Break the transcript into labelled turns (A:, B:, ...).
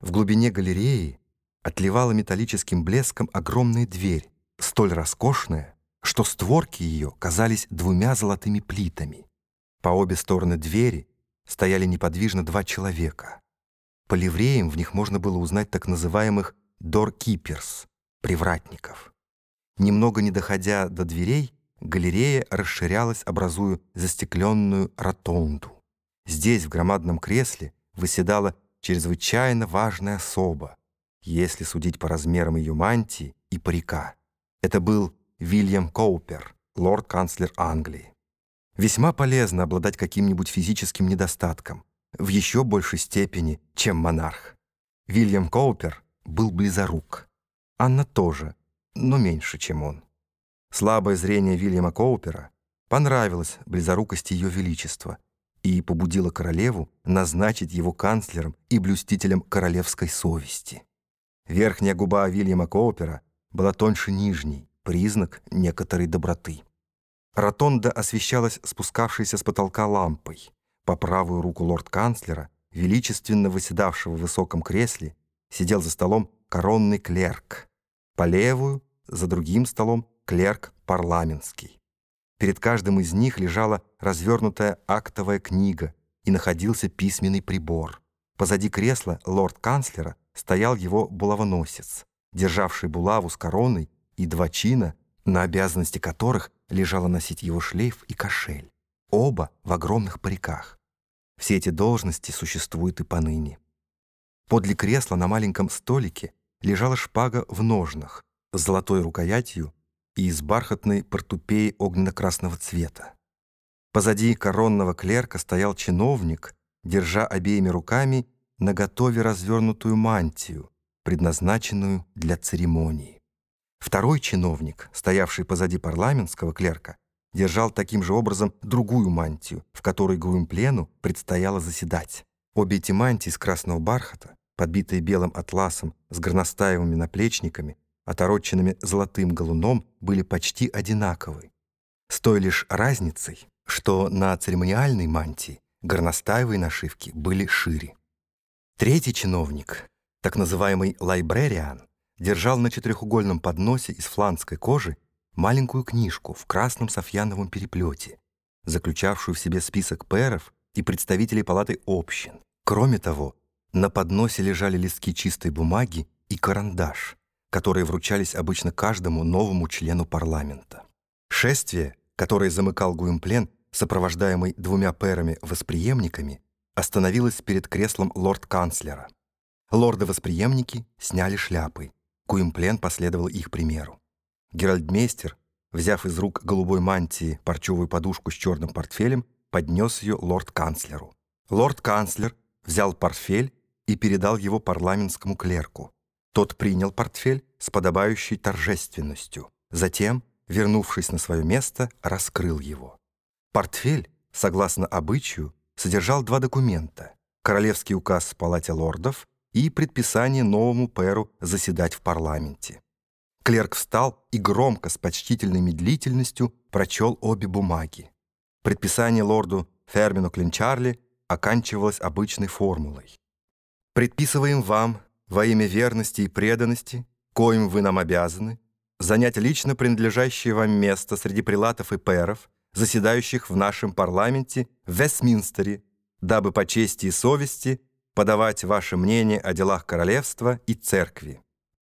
A: В глубине галереи отливала металлическим блеском огромная дверь, столь роскошная, что створки ее казались двумя золотыми плитами. По обе стороны двери стояли неподвижно два человека. По ливреям в них можно было узнать так называемых «доркиперс» — привратников. Немного не доходя до дверей, галерея расширялась, образуя застекленную ротонду. Здесь, в громадном кресле, выседала чрезвычайно важная особа, если судить по размерам ее мантии и парика. Это был Вильям Коупер, лорд-канцлер Англии. Весьма полезно обладать каким-нибудь физическим недостатком, в еще большей степени, чем монарх. Вильям Коупер был близорук. Анна тоже, но меньше, чем он. Слабое зрение Вильяма Коупера понравилось близорукости ее величества и побудило королеву назначить его канцлером и блюстителем королевской совести. Верхняя губа Вильяма Коупера была тоньше нижней, признак некоторой доброты. Ротонда освещалась спускавшейся с потолка лампой. По правую руку лорд-канцлера, величественно выседавшего в высоком кресле, сидел за столом коронный клерк. По левую, за другим столом, клерк парламентский. Перед каждым из них лежала развернутая актовая книга и находился письменный прибор. Позади кресла лорд-канцлера стоял его булавоносец, державший булаву с короной и два чина, на обязанности которых лежало носить его шлейф и кошель, оба в огромных париках. Все эти должности существуют и поныне. Подле кресла на маленьком столике лежала шпага в ножнах с золотой рукоятью и из бархатной портупеи огненно-красного цвета. Позади коронного клерка стоял чиновник, держа обеими руками наготове развернутую мантию, предназначенную для церемонии. Второй чиновник, стоявший позади парламентского клерка, держал таким же образом другую мантию, в которой Груимплену предстояло заседать. Обе эти мантии из красного бархата, подбитые белым атласом с горностаевыми наплечниками, отороченными золотым галуном, были почти одинаковы. С той лишь разницей, что на церемониальной мантии горностаевые нашивки были шире. Третий чиновник, так называемый лайбрериан, держал на четырехугольном подносе из фландской кожи маленькую книжку в красном софьяновом переплете, заключавшую в себе список пэров и представителей палаты общин. Кроме того, на подносе лежали листки чистой бумаги и карандаш, которые вручались обычно каждому новому члену парламента. Шествие, которое замыкал Гуимплен, сопровождаемый двумя пэрами-восприемниками, остановилось перед креслом лорд-канцлера. Лорды-восприемники сняли шляпы. Гуимплен последовал их примеру. Геральдмейстер, взяв из рук голубой мантии парчевую подушку с черным портфелем, поднес ее лорд-канцлеру. Лорд-канцлер взял портфель и передал его парламентскому клерку. Тот принял портфель с подобающей торжественностью. Затем, вернувшись на свое место, раскрыл его. Портфель, согласно обычаю, содержал два документа — королевский указ в Палате лордов и предписание новому пэру заседать в парламенте. Клерк встал и громко, с почтительной медлительностью, прочел обе бумаги. Предписание лорду Фермину Клинчарли оканчивалось обычной формулой. «Предписываем вам, во имя верности и преданности, коим вы нам обязаны, занять лично принадлежащее вам место среди прилатов и пэров, заседающих в нашем парламенте в Вестминстере, дабы по чести и совести подавать ваше мнение о делах королевства и церкви.